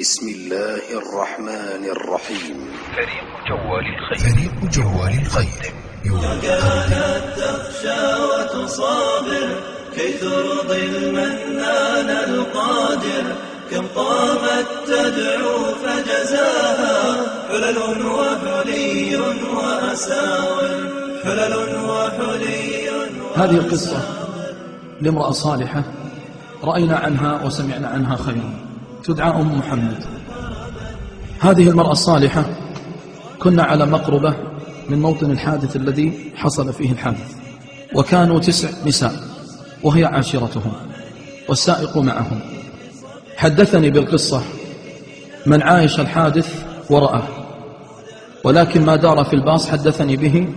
بسم الله الرحمن الرحيم. فريق جوال الخير. فريق جوال الخير. كانت تخشى وتصابر كي ترضي المنان القادر كم قامت تدعو فجزاها حلل وحلي وأساور حلل وحلي هذه القصة لامرأة صالحة رأينا عنها وسمعنا عنها خيرا. تدعى أم محمد. هذه المرأة الصالحة كنا على مقربة من موطن الحادث الذي حصل فيه الحادث وكانوا تسع نساء وهي عاشرتهم والسائق معهم. حدثني بالقصة من عايش الحادث ورآه ولكن ما دار في الباص حدثني به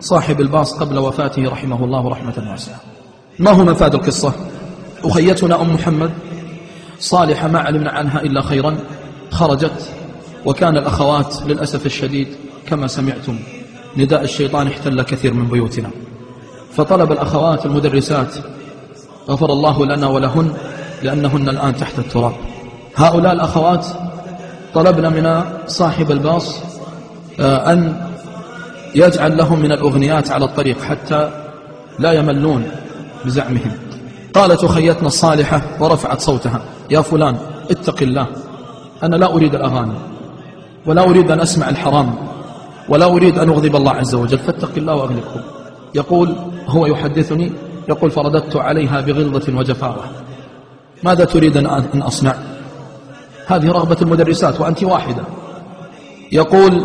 صاحب الباص قبل وفاته رحمه الله رحمة واسعة. ما هو مفاد القصة؟ أخيتنا أم محمد صالحة ما علمنا عنها إلا خيرا خرجت وكان الأخوات للأسف الشديد كما سمعتم نداء الشيطان احتل كثير من بيوتنا. فطلب الأخوات المدرسات غفر الله لنا ولهن لأنهن الآن تحت التراب. هؤلاء الأخوات طلبنا من صاحب الباص آه، أن يجعل لهم من الأغنيات على الطريق حتى لا يملون بزعمهم. قالت أخيتنا الصالحة ورفعت صوتها يا فلان اتق الله. أنا لا أريد الأغاني ولا أريد أن أسمع الحرام ولا أريد أن أغضب الله عز وجل. فاتق الله وأغلقه يقول هو يحدثني يقول فرددت عليها بغلظة وجفاوة. ماذا تريد أن أصنع؟ هذه رغبة المدرسات وأنت واحدة. يقول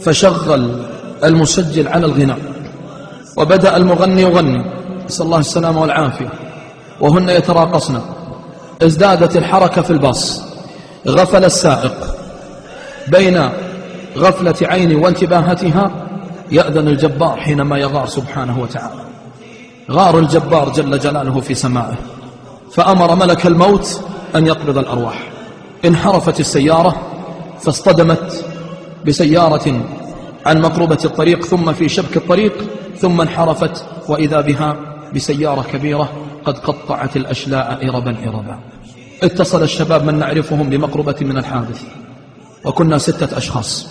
فشغل المسجل على الغناء وبدأ المغني يغني. نسأل الله السلامة والعافية وهن يتراقصن. ازدادت الحركة في الباص. غفل السائق بين غفلة عيني وانتباهتها يأذن الجبار حينما يغار سبحانه وتعالى. غار الجبار جل جلاله في سمائه. فأمر ملك الموت أن يقبض الأرواح. انحرفت السيارة فاصطدمت بسيارة عن مقربة الطريق ثم في شبك الطريق ثم انحرفت وإذا بها بسيارة كبيرة قد قطعت الأشلاء إربا إربا. اتصل الشباب من نعرفهم بمقربة من الحادث. وكنا ستة أشخاص.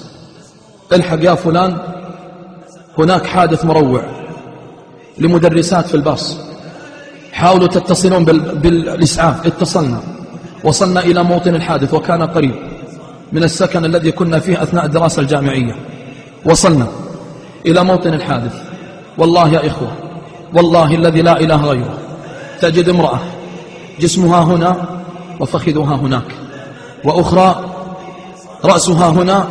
الحق يا فلان هناك حادث مروع لمدرسات في الباص. حاولوا تتصلون بالإسعاف. اتصلنا. وصلنا إلى موطن الحادث وكان قريب من السكن الذي كنا فيه أثناء الدراسة الجامعية. وصلنا إلى موطن الحادث. والله يا إخوة والله الذي لا إله غيره. تجد امرأة جسمها هنا وفخذها هناك. وأخرى رأسها هنا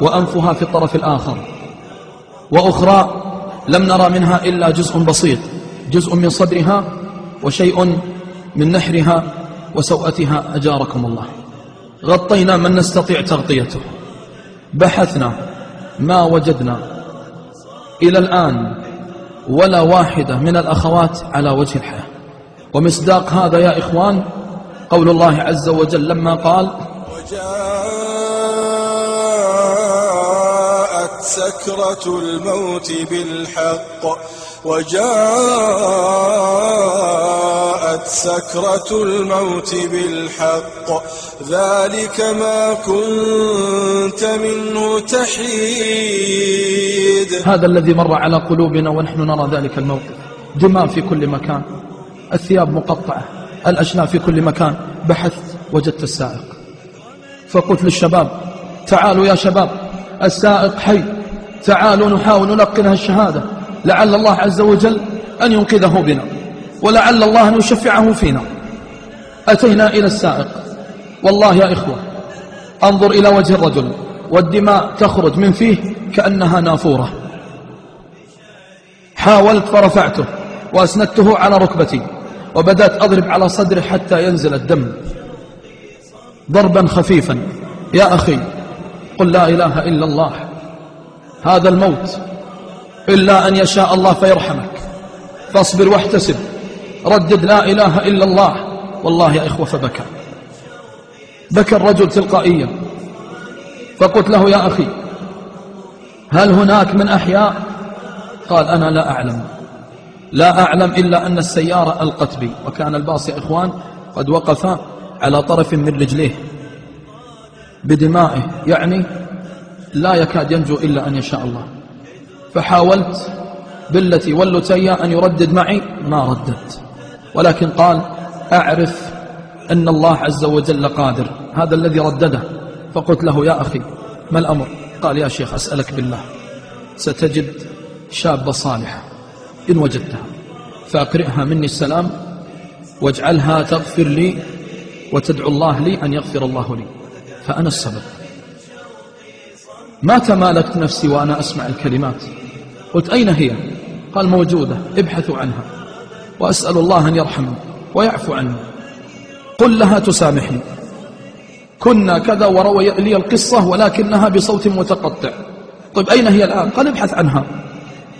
وأنفها في الطرف الآخر. وأخرى لم نرى منها إلا جزء بسيط جزء من صدرها وشيء من نحرها وسوأتها أجاركم الله. غطينا من نستطيع تغطيته. بحثنا ما وجدنا. إلى الآن ولا واحدة من الأخوات على وجه الحياة. ومصداق هذا يا إخوان قول الله عز وجل لما قال وجاءت سكرة الموت بالحق. وجاءت سكرة الموت بالحق. ذلك ما كنت منه تحيد. هذا الذي مر على قلوبنا ونحن نرى ذلك الموقف. دماء في كل مكان. الثياب مقطعة. الأشلاء في كل مكان. بحثت وجدت السائق. فقلت للشباب تعالوا يا شباب السائق حي. تعالوا نحاول نلقنها الشهادة. لعل الله عز وجل أن ينقذه بنا ولعل الله أن يشفعه فينا. أتينا إلى السائق. والله يا إخوة أنظر إلى وجه الرجل والدماء تخرج من فيه كأنها نافورة. حاولت فرفعته وأسندته على ركبتي. وبدأت أضرب على صدره حتى ينزل الدم. ضربا خفيفا. يا أخي قل لا إله إلا الله. هذا الموت إلا أن يشاء الله فيرحمك. فاصبر واحتسب. ردد لا إله إلا الله. والله يا إخوة فبكى. بكى الرجل تلقائيا. فقلت له يا أخي هل هناك من أحياء؟ قال أنا لا أعلم. لا أعلم إلا أن السيارة ألقت بي وكان الباص يا إخوان قد وقف على طرف من رجليه بدمائه يعني لا يكاد ينجو إلا أن يشاء الله. فحاولت بالتي واللتي أن يردد معي ما رددت. ولكن قال أعرف أن الله عز وجل قادر هذا الذي ردده. فقلت له يا أخي ما الأمر؟ قال يا شيخ أسألك بالله ستجد شابة صالحة. إن وجدتها. فأقرئها مني السلام واجعلها تغفر لي وتدعو الله لي أن يغفر الله لي. فأنا السبب. ما تمالكت نفسي وأنا أسمع الكلمات. قلت أين هي؟ قال موجودة ابحثوا عنها. وأسأل الله أن يرحمني ويعفو عني قل لها تسامحني. كنا كذا وروي لي القصة ولكنها بصوت متقطع. طيب أين هي الآن؟ قال ابحث عنها.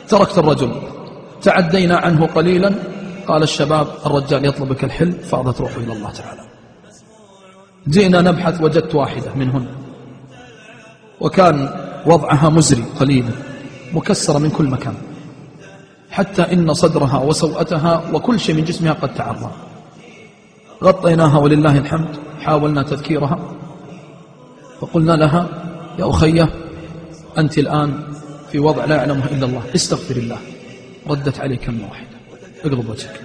تركت الرجل. تعدينا عنه قليلا. قال الشباب الرجال يطلبك الحل فاضت روحه إلى الله تعالى. جئنا نبحث وجدت واحدة منهن. وكان وضعها مزري قليلا مكسرة من كل مكان. حتى إن صدرها وسوءتها وكل شيء من جسمها قد تعرض غطيناها ولله الحمد حاولنا تذكيرها. فقلنا لها يا أخية أنت الآن في وضع لا يعلمه إلا الله استغفر الله. ردت عليه كلمة واحدة اقلب وجهك.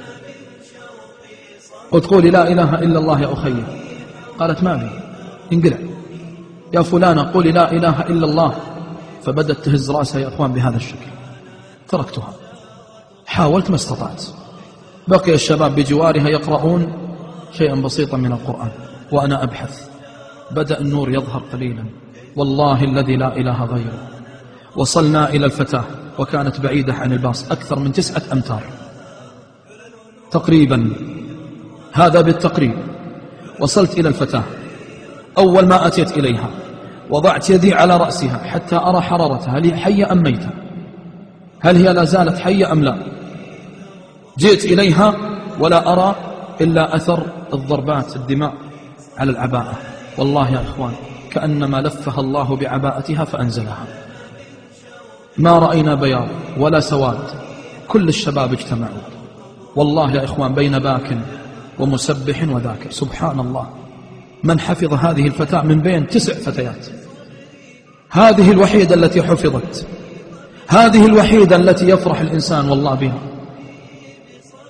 وتقولي لا إله إلا الله يا أخي. قالت ما بي. انقلع. يا فلانة قولي لا إله إلا الله. فبدت تهز رأسها يا أخوان بهذا الشكل. تركتها. حاولت ما استطعت. بقي الشباب بجوارها يقرؤون شيئا بسيطا من القرآن. وأنا أبحث. بدأ النور يظهر قليلا. والله الذي لا إله غيره. وصلنا إلى الفتاة. وكانت بعيدة عن الباص أكثر من تسعة أمتار. تقريبا هذا بالتقريب. وصلت إلى الفتاة. أول ما أتيت إليها وضعت يدي على رأسها حتى أرى حرارتها. هل هي حية أم ميتة؟ هل هي لا زالت حية أم لا؟ جئت إليها ولا أرى إلا أثر الضربات الدماء على العباءة. والله يا إخوان كأنما لفها الله بعباءتها فأنزلها. ما رأينا بياض ولا سواد كل الشباب اجتمعوا. والله يا إخوان بين باك ومسبح وذاكر سبحان الله من حفظ هذه الفتاة من بين تسع فتيات. هذه الوحيدة التي حفظت. هذه الوحيدة التي يفرح الإنسان والله بها.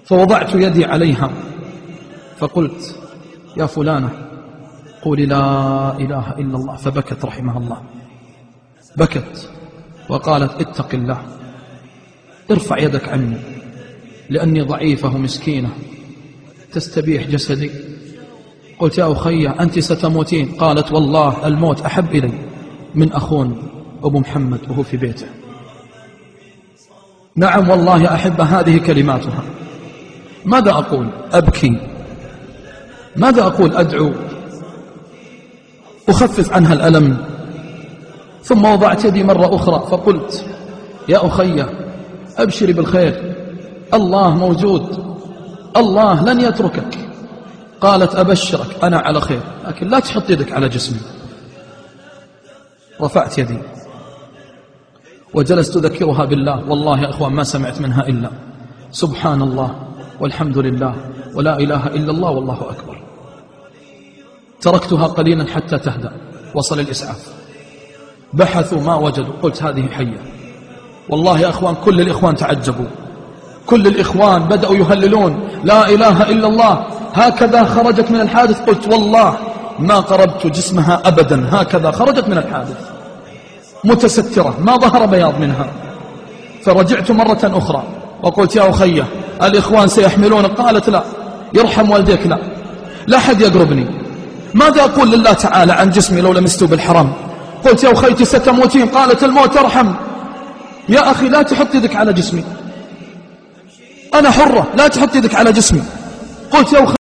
فوضعت يدي عليها. فقلت يا فلانة قولي لا إله إلا الله. فبكت رحمها الله. بكت. وقالت اتق الله. ارفع يدك عني لأني ضعيفة ومسكينة تستبيح جسدي. قلت يا أخي أنت ستموتين. قالت والله الموت أحب إلي. من أخون أبو محمد وهو في بيته. نعم والله يا أحبة هذه كلماتها. ماذا أقول؟ أبكي. ماذا أقول؟ أدعو. أخفف عنها الألم. ثم وضعت يدي مرة أخرى فقلت يا أخي أبشري بالخير الله موجود الله لن يتركك. قالت أبشرك أنا على خير لكن لا تحط يدك على جسمي. رفعت يدي وجلست أذكرها بالله والله يا أخوان ما سمعت منها إلا سبحان الله والحمد لله ولا إله إلا الله والله أكبر. تركتها قليلا حتى تهدأ وصل الإسعاف. بحثوا ما وجدوا. قلت هذه حية. والله يا أخوان كل الإخوان تعجبوا. كل الإخوان بدأوا يهللون. لا إله إلا الله. هكذا خرجت من الحادث. قلت والله ما قربت جسمها أبدا. هكذا خرجت من الحادث. متسترة ما ظهر بياض منها. فرجعت مرة أخرى. وقلت يا أخي الإخوان سيحملون؟ قالت لا. يرحم والديك لا. لا أحد يقربني. ماذا أقول لله تعالى عن جسمي لو لمست بالحرام؟ قلت يا أخيتي ستموتين قالت الموت أرحم. يا أخي لا تحط يدك على جسمي. أنا حرة لا تحط يدك على جسمي. قلت يا أخي